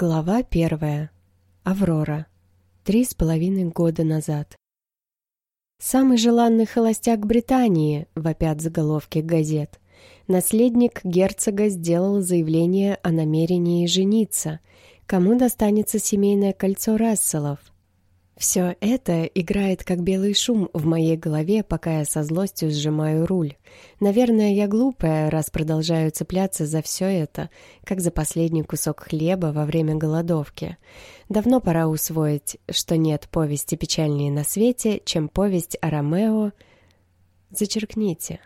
Глава первая. Аврора. Три с половиной года назад. «Самый желанный холостяк Британии», — вопят заголовки газет. Наследник герцога сделал заявление о намерении жениться. Кому достанется семейное кольцо Расселов? Все это играет как белый шум в моей голове, пока я со злостью сжимаю руль. Наверное, я глупая, раз продолжаю цепляться за все это, как за последний кусок хлеба во время голодовки. Давно пора усвоить, что нет повести печальнее на свете, чем повесть о Ромео. Зачеркните.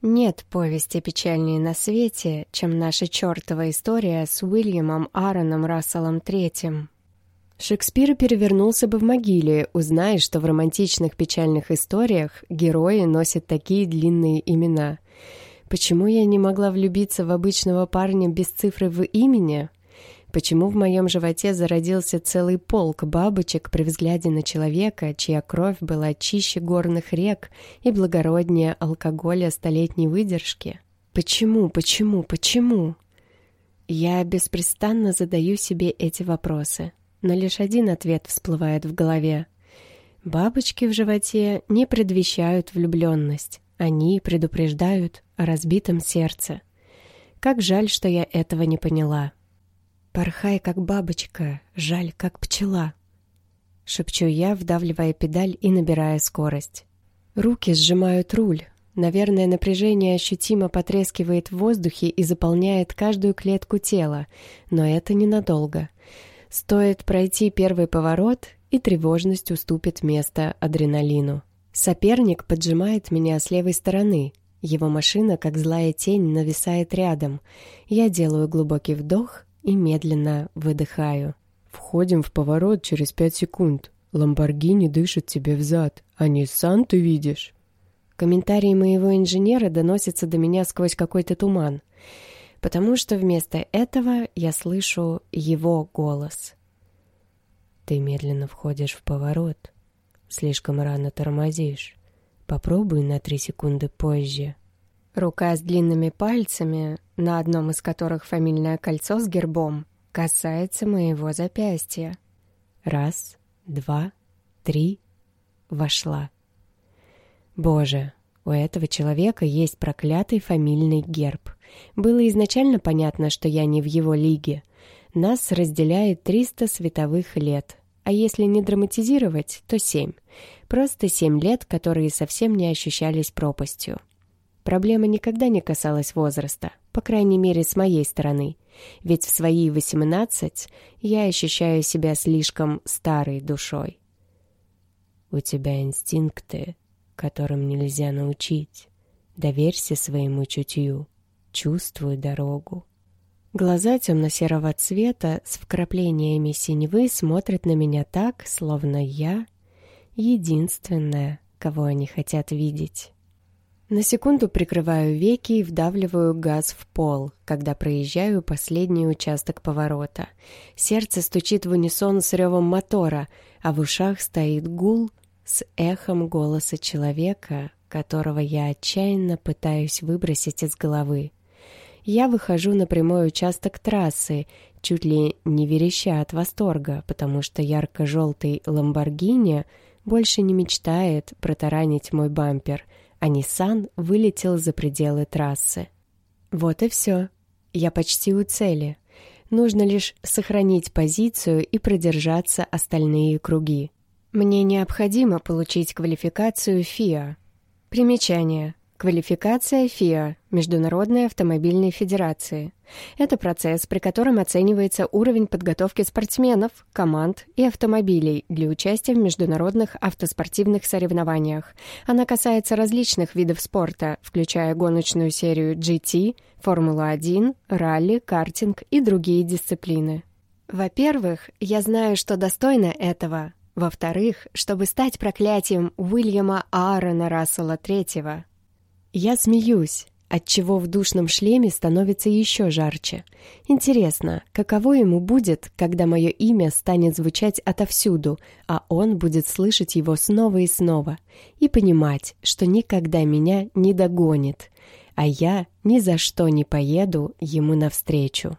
Нет повести печальнее на свете, чем наша чертова история с Уильямом Аароном Расселом Третьим. Шекспир перевернулся бы в могиле, узная, что в романтичных печальных историях герои носят такие длинные имена. Почему я не могла влюбиться в обычного парня без цифры в имени? Почему в моем животе зародился целый полк бабочек при взгляде на человека, чья кровь была чище горных рек и благороднее алкоголя столетней выдержки? Почему, почему, почему? Я беспрестанно задаю себе эти вопросы но лишь один ответ всплывает в голове. Бабочки в животе не предвещают влюбленность, они предупреждают о разбитом сердце. Как жаль, что я этого не поняла. «Порхай, как бабочка, жаль, как пчела», — шепчу я, вдавливая педаль и набирая скорость. Руки сжимают руль. Наверное, напряжение ощутимо потрескивает в воздухе и заполняет каждую клетку тела, но это ненадолго. Стоит пройти первый поворот, и тревожность уступит место адреналину. Соперник поджимает меня с левой стороны. Его машина, как злая тень, нависает рядом. Я делаю глубокий вдох и медленно выдыхаю. Входим в поворот через пять секунд. Ламборгини дышит тебе взад, а Ниссан ты видишь. Комментарии моего инженера доносятся до меня сквозь какой-то туман потому что вместо этого я слышу его голос. Ты медленно входишь в поворот. Слишком рано тормозишь. Попробуй на три секунды позже. Рука с длинными пальцами, на одном из которых фамильное кольцо с гербом, касается моего запястья. Раз, два, три. Вошла. Боже, у этого человека есть проклятый фамильный герб. Было изначально понятно, что я не в его лиге. Нас разделяет 300 световых лет. А если не драматизировать, то 7. Просто 7 лет, которые совсем не ощущались пропастью. Проблема никогда не касалась возраста, по крайней мере, с моей стороны. Ведь в свои 18 я ощущаю себя слишком старой душой. «У тебя инстинкты, которым нельзя научить. Доверься своему чутью, чувствуй дорогу. Глаза темно-серого цвета с вкраплениями синевы смотрят на меня так, словно я единственная, кого они хотят видеть. На секунду прикрываю веки и вдавливаю газ в пол, когда проезжаю последний участок поворота. Сердце стучит в унисон с ревом мотора, а в ушах стоит гул — с эхом голоса человека, которого я отчаянно пытаюсь выбросить из головы. Я выхожу на прямой участок трассы, чуть ли не вереща от восторга, потому что ярко-желтый «Ламборгини» больше не мечтает протаранить мой бампер, а Ниссан вылетел за пределы трассы. Вот и все. Я почти у цели. Нужно лишь сохранить позицию и продержаться остальные круги. Мне необходимо получить квалификацию ФИА. Примечание. Квалификация ФИА – Международной автомобильной федерации. Это процесс, при котором оценивается уровень подготовки спортсменов, команд и автомобилей для участия в международных автоспортивных соревнованиях. Она касается различных видов спорта, включая гоночную серию GT, Формулу-1, ралли, картинг и другие дисциплины. Во-первых, я знаю, что достойна этого, во-вторых, чтобы стать проклятием Уильяма Аарона Рассела Третьего. Я смеюсь, отчего в душном шлеме становится еще жарче. Интересно, каково ему будет, когда мое имя станет звучать отовсюду, а он будет слышать его снова и снова, и понимать, что никогда меня не догонит, а я ни за что не поеду ему навстречу.